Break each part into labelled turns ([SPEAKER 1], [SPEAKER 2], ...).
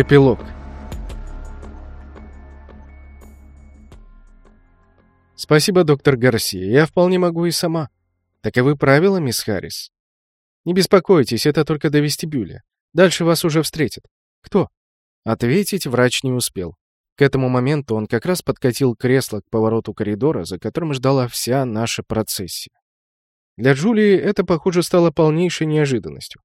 [SPEAKER 1] Эпилог. Спасибо, доктор Гарсия. Я вполне могу и сама. Таковы правила, мисс Харрис. Не беспокойтесь, это только до вестибюля. Дальше вас уже встретят. Кто? Ответить врач не успел. К этому моменту он как раз подкатил кресло к повороту коридора, за которым ждала вся наша процессия. Для Джулии это, похоже, стало полнейшей неожиданностью.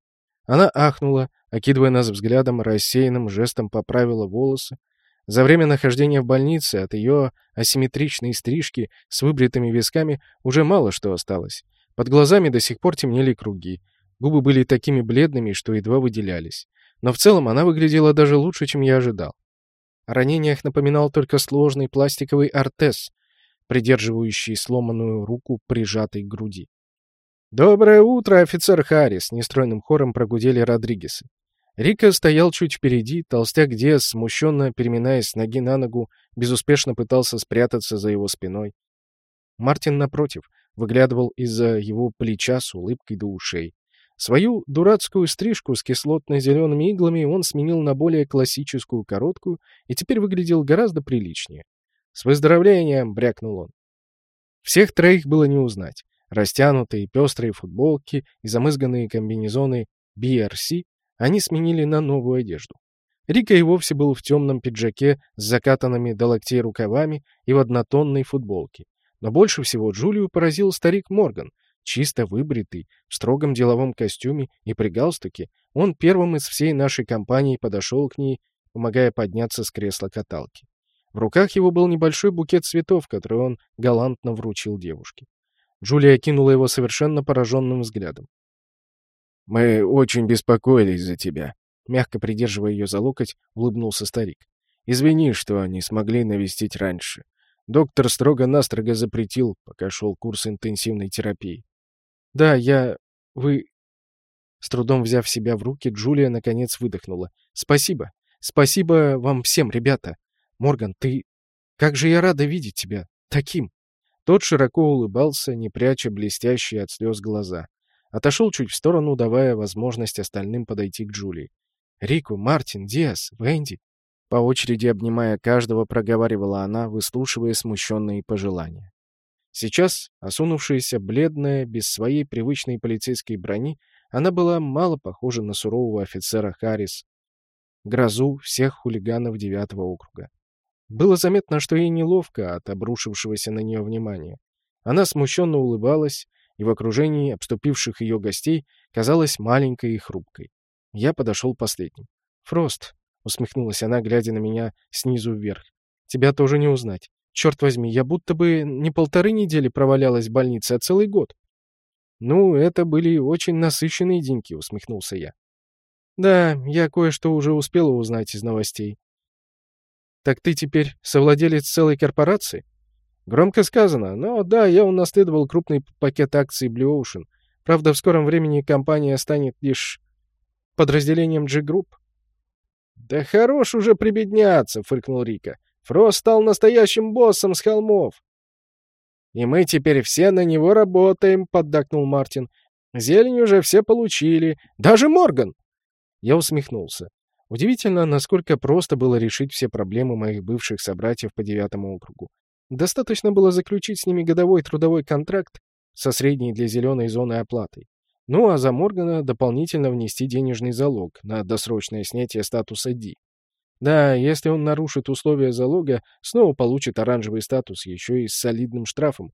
[SPEAKER 1] Она ахнула, окидывая нас взглядом, рассеянным жестом поправила волосы. За время нахождения в больнице от ее асимметричной стрижки с выбритыми висками уже мало что осталось. Под глазами до сих пор темнели круги. Губы были такими бледными, что едва выделялись. Но в целом она выглядела даже лучше, чем я ожидал. О ранениях напоминал только сложный пластиковый ортез, придерживающий сломанную руку прижатой к груди. «Доброе утро, офицер Харрис!» — нестройным хором прогудели Родригесы. Рика стоял чуть впереди, толстяк Диас, смущенно переминаясь с ноги на ногу, безуспешно пытался спрятаться за его спиной. Мартин, напротив, выглядывал из-за его плеча с улыбкой до ушей. Свою дурацкую стрижку с кислотно-зелеными иглами он сменил на более классическую короткую и теперь выглядел гораздо приличнее. «С выздоровлением!» — брякнул он. Всех троих было не узнать. Растянутые пестрые футболки и замызганные комбинезоны BRC они сменили на новую одежду. Рика и вовсе был в темном пиджаке с закатанными до локтей рукавами и в однотонной футболке. Но больше всего Джулию поразил старик Морган. Чисто выбритый, в строгом деловом костюме и при галстуке, он первым из всей нашей компании подошел к ней, помогая подняться с кресла каталки. В руках его был небольшой букет цветов, который он галантно вручил девушке. Джулия кинула его совершенно пораженным взглядом.
[SPEAKER 2] «Мы очень беспокоились за тебя», —
[SPEAKER 1] мягко придерживая ее за локоть, улыбнулся старик.
[SPEAKER 2] «Извини, что не смогли навестить раньше. Доктор строго-настрого запретил, пока шел курс интенсивной терапии».
[SPEAKER 1] «Да, я... Вы...» С трудом взяв себя в руки, Джулия наконец выдохнула. «Спасибо. Спасибо вам всем, ребята. Морган, ты... Как же я рада видеть тебя. Таким!» Тот широко улыбался, не пряча блестящие от слез глаза. Отошел чуть в сторону, давая возможность остальным подойти к Джулии. «Рику, Мартин, Диас, Венди!» По очереди обнимая каждого, проговаривала она, выслушивая смущенные пожелания. Сейчас, осунувшаяся, бледная, без своей привычной полицейской брони, она была мало похожа на сурового офицера Харрис, грозу всех хулиганов девятого округа. Было заметно, что ей неловко от обрушившегося на нее внимания. Она смущенно улыбалась, и в окружении обступивших ее гостей казалась маленькой и хрупкой. Я подошел последним. «Фрост», — усмехнулась она, глядя на меня снизу вверх, — «тебя тоже не узнать. Черт возьми, я будто бы не полторы недели провалялась в больнице, а целый год». «Ну, это были очень насыщенные деньки», — усмехнулся я. «Да, я кое-что уже успела узнать из новостей. Так ты теперь совладелец целой корпорации? Громко сказано, но да, я унаследовал крупный пакет акций Blue Ocean. Правда, в скором времени компания станет лишь подразделением G-Group. «Да хорош уже прибедняться!» — фыркнул Рика. «Фрост стал настоящим боссом с холмов!» «И мы теперь все на него работаем», — поддакнул Мартин. «Зелень уже все получили. Даже Морган!» Я усмехнулся. Удивительно, насколько просто было решить все проблемы моих бывших собратьев по девятому округу. Достаточно было заключить с ними годовой трудовой контракт со средней для зеленой зоны оплатой. Ну а за Моргана дополнительно внести денежный залог на досрочное снятие статуса D. Да, если он нарушит условия залога, снова получит оранжевый статус, еще и с солидным штрафом.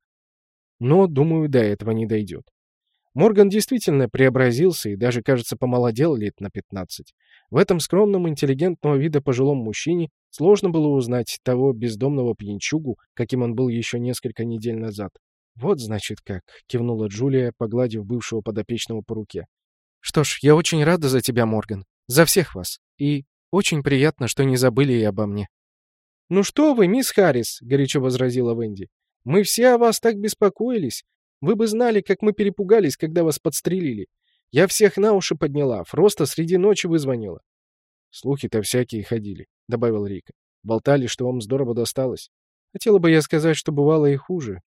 [SPEAKER 1] Но, думаю, до этого не дойдет. Морган действительно преобразился и даже, кажется, помолодел лет на 15. В этом скромном, интеллигентного вида пожилом мужчине сложно было узнать того бездомного пьянчугу, каким он был еще несколько недель назад. «Вот, значит, как», — кивнула Джулия, погладив бывшего подопечного по руке. «Что ж, я очень рада за тебя, Морган. За всех вас. И очень приятно, что не забыли и обо мне». «Ну что вы, мисс Харрис», — горячо возразила Венди. «Мы все о вас так беспокоились. Вы бы знали, как мы перепугались, когда вас подстрелили. Я всех на уши подняла, Фроста среди ночи вызвонила. Слухи-то всякие ходили, — добавил Рика. Болтали, что вам здорово досталось. Хотела бы я сказать, что бывало и хуже.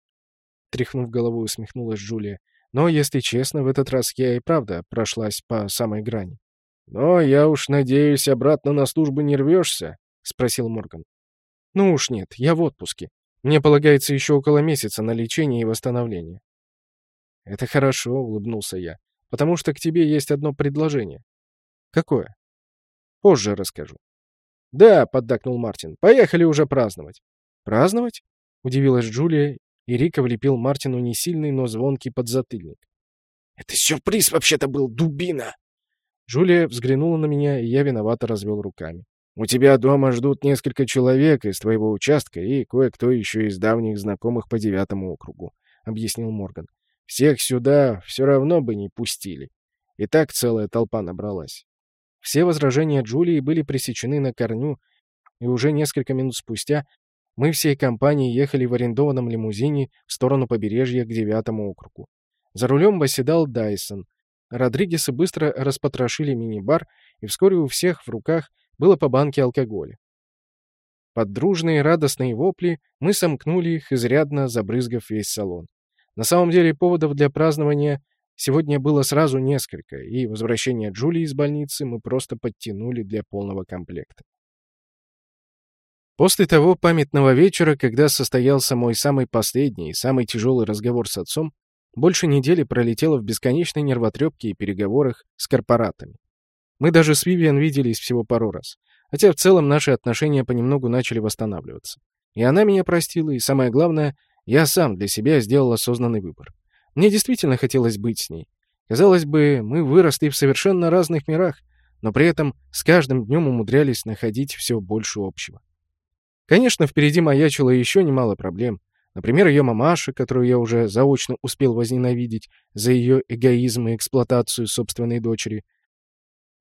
[SPEAKER 1] Тряхнув головой, усмехнулась Джулия. Но, если честно, в этот раз я и правда прошлась по самой грани.
[SPEAKER 2] «Но я уж надеюсь, обратно на службу не рвешься?» — спросил Морган.
[SPEAKER 1] «Ну уж нет, я в отпуске. Мне полагается еще около месяца на лечение и восстановление».
[SPEAKER 2] «Это хорошо», — улыбнулся я, — «потому что к тебе есть одно предложение».
[SPEAKER 1] «Какое?»
[SPEAKER 2] «Позже расскажу». «Да», — поддакнул Мартин, — «поехали уже праздновать».
[SPEAKER 1] «Праздновать?» — удивилась Джулия, и Рика влепил Мартину не сильный, но звонкий подзатыльник.
[SPEAKER 2] «Это сюрприз вообще-то был, дубина!»
[SPEAKER 1] Джулия взглянула на меня, и я виновато развел руками.
[SPEAKER 2] «У тебя дома ждут несколько человек из твоего участка и кое-кто еще из давних знакомых по девятому округу», — объяснил Морган. «Всех сюда все равно бы не пустили. И так целая толпа набралась».
[SPEAKER 1] Все возражения Джулии были пресечены на корню, и уже несколько минут спустя мы всей компанией ехали в арендованном лимузине в сторону побережья к девятому округу. За рулем восседал Дайсон. Родригесы быстро распотрошили мини-бар, и вскоре у всех в руках было по банке алкоголя. Под дружные радостные вопли мы сомкнули их, изрядно забрызгав весь салон. На самом деле поводов для празднования сегодня было сразу несколько, и возвращение Джулии из больницы мы просто подтянули для полного комплекта. После того памятного вечера, когда состоялся мой самый последний и самый тяжелый разговор с отцом, больше недели пролетело в бесконечной нервотрепке и переговорах с корпоратами. Мы даже с Вивиан виделись всего пару раз, хотя в целом наши отношения понемногу начали восстанавливаться. И она меня простила, и самое главное, я сам для себя сделал осознанный выбор. Мне действительно хотелось быть с ней. Казалось бы, мы выросли в совершенно разных мирах, но при этом с каждым днем умудрялись находить все больше общего. Конечно, впереди маячило еще немало проблем. Например, ее мамаша, которую я уже заочно успел возненавидеть за ее эгоизм и эксплуатацию собственной дочери.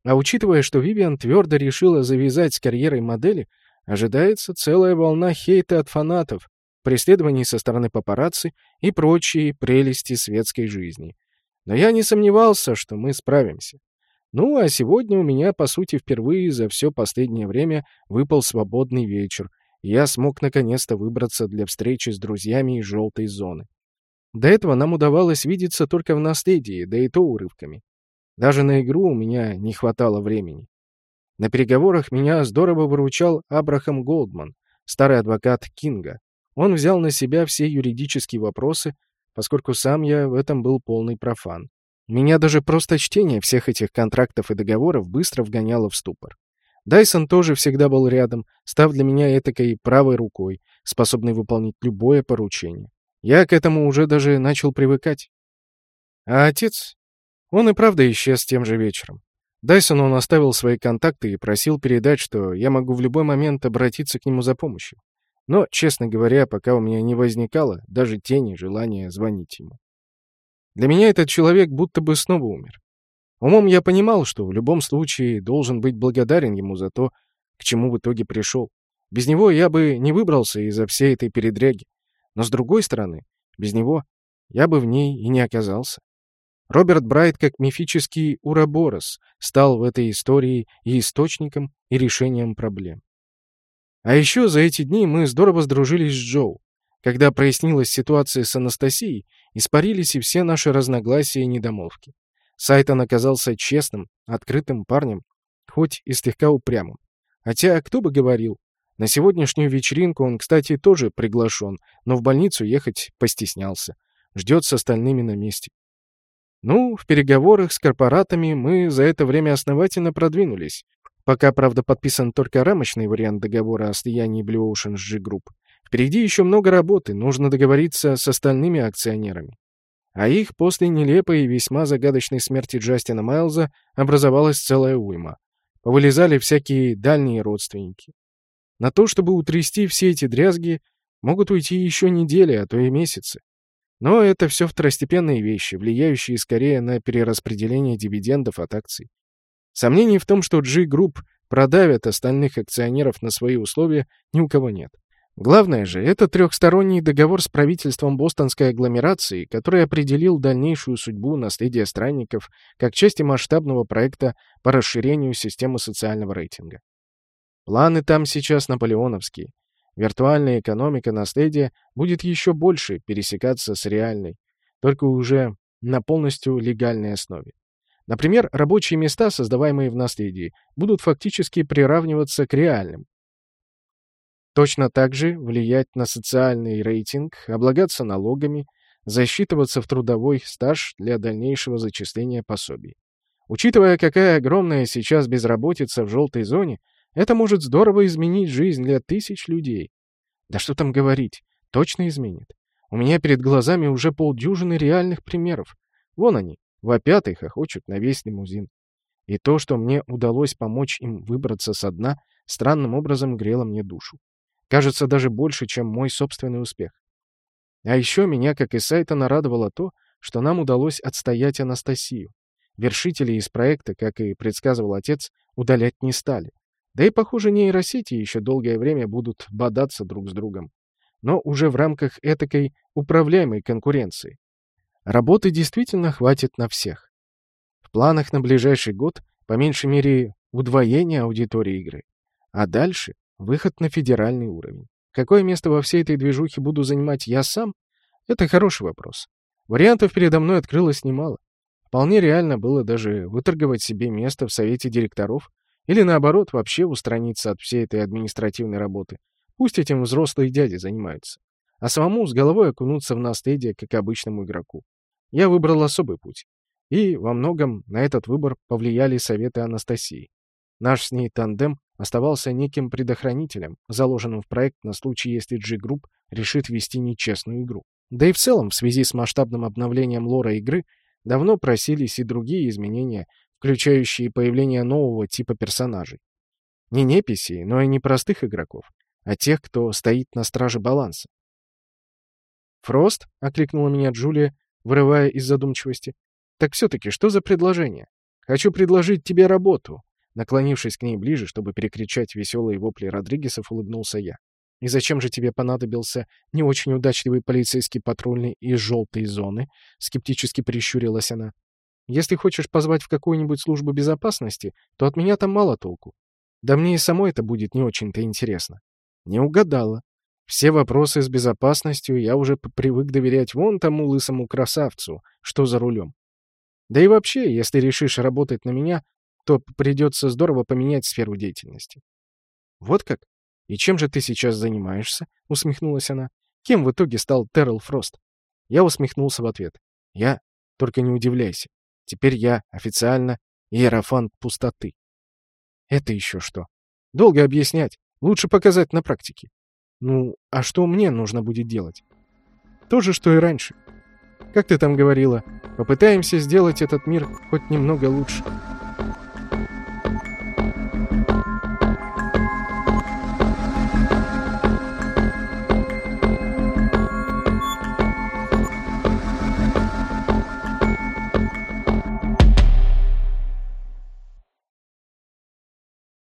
[SPEAKER 1] А учитывая, что Вивиан твердо решила завязать с карьерой модели, ожидается целая волна хейта от фанатов, преследований со стороны папарацци и прочие прелести светской жизни. Но я не сомневался, что мы справимся. Ну, а сегодня у меня, по сути, впервые за все последнее время выпал свободный вечер, я смог наконец-то выбраться для встречи с друзьями из желтой зоны. До этого нам удавалось видеться только в наследии, да и то урывками. Даже на игру у меня не хватало времени. На переговорах меня здорово выручал Абрахам Голдман, старый адвокат Кинга. Он взял на себя все юридические вопросы, поскольку сам я в этом был полный профан. Меня даже просто чтение всех этих контрактов и договоров быстро вгоняло в ступор. Дайсон тоже всегда был рядом, став для меня этакой правой рукой, способной выполнить любое поручение. Я к этому уже даже начал привыкать. А отец? Он и правда исчез тем же вечером. Дайсон он оставил свои контакты и просил передать, что я могу в любой момент обратиться к нему за помощью. Но, честно говоря, пока у меня не возникало даже тени желания звонить ему. Для меня этот человек будто бы снова умер. Умом я понимал, что в любом случае должен быть благодарен ему за то, к чему в итоге пришел. Без него я бы не выбрался из-за всей этой передряги. Но с другой стороны, без него я бы в ней и не оказался. Роберт Брайт, как мифический Ураборос, стал в этой истории и источником, и решением проблем. А еще за эти дни мы здорово сдружились с Джоу. Когда прояснилась ситуация с Анастасией, испарились и все наши разногласия и недомолвки. Сайтон оказался честным, открытым парнем, хоть и слегка упрямым. Хотя, кто бы говорил, на сегодняшнюю вечеринку он, кстати, тоже приглашен, но в больницу ехать постеснялся. Ждет с остальными на месте. Ну, в переговорах с корпоратами мы за это время основательно продвинулись. Пока, правда, подписан только рамочный вариант договора о слиянии Blue Ocean с G-Group. Впереди еще много работы, нужно договориться с остальными акционерами. А их после нелепой и весьма загадочной смерти Джастина Майлза образовалась целая уйма. Повылезали всякие дальние родственники. На то, чтобы утрясти все эти дрязги, могут уйти еще недели, а то и месяцы. Но это все второстепенные вещи, влияющие скорее на перераспределение дивидендов от акций. Сомнений в том, что G-Group продавят остальных акционеров на свои условия, ни у кого нет. Главное же, это трехсторонний договор с правительством бостонской агломерации, который определил дальнейшую судьбу наследия странников как части масштабного проекта по расширению системы социального рейтинга. Планы там сейчас наполеоновские. Виртуальная экономика наследия будет еще больше пересекаться с реальной, только уже на полностью легальной основе. Например, рабочие места, создаваемые в наследии, будут фактически приравниваться к реальным. Точно так же влиять на социальный рейтинг, облагаться налогами, засчитываться в трудовой стаж для дальнейшего зачисления пособий. Учитывая, какая огромная сейчас безработица в желтой зоне, это может здорово изменить жизнь для тысяч людей. Да что там говорить, точно изменит. У меня перед глазами уже полдюжины реальных примеров. Вон они, вопят и хохочут на весь лимузин. И то, что мне удалось помочь им выбраться со дна, странным образом грело мне душу. Кажется, даже больше, чем мой собственный успех. А еще меня, как и Сайта, нарадовало то, что нам удалось отстоять Анастасию. Вершители из проекта, как и предсказывал отец, удалять не стали. Да и, похоже, нейросети еще долгое время будут бодаться друг с другом. Но уже в рамках этакой управляемой конкуренции. Работы действительно хватит на всех. В планах на ближайший год, по меньшей мере, удвоение аудитории игры. А дальше — выход на федеральный уровень. Какое место во всей этой движухе буду занимать я сам? Это хороший вопрос. Вариантов передо мной открылось немало. Вполне реально было даже выторговать себе место в совете директоров или, наоборот, вообще устраниться от всей этой административной работы. Пусть этим взрослые дяди занимаются а самому с головой окунуться в наследие, как обычному игроку. Я выбрал особый путь. И во многом на этот выбор повлияли советы Анастасии. Наш с ней тандем оставался неким предохранителем, заложенным в проект на случай, если G-Group решит вести нечестную игру. Да и в целом, в связи с масштабным обновлением лора игры, давно просились и другие изменения, включающие появление нового типа персонажей. Не неписи, но и не простых игроков, а тех, кто стоит на страже баланса. «Фрост?» — окликнула меня Джулия, вырывая из задумчивости. «Так все-таки что за предложение? Хочу предложить тебе работу». Наклонившись к ней ближе, чтобы перекричать веселые вопли Родригесов, улыбнулся я. «И зачем же тебе понадобился не очень удачливый полицейский патрульный из желтой зоны?» — скептически прищурилась она. «Если хочешь позвать в какую-нибудь службу безопасности, то от меня там мало толку. Да мне и самой это будет не очень-то интересно». «Не угадала», все вопросы с безопасностью я уже привык доверять вон тому лысому красавцу, что за рулем. Да и вообще, если решишь работать на меня, то придется здорово поменять сферу деятельности. Вот как? И чем же ты сейчас занимаешься? Усмехнулась она. Кем в итоге стал Террел Фрост? Я усмехнулся в ответ. Я? Только не удивляйся. Теперь я официально иерофант пустоты. Это еще что? Долго объяснять. Лучше показать на практике. Ну, а что мне нужно будет делать? То же, что и раньше. Как ты там говорила, попытаемся сделать этот мир хоть немного лучше.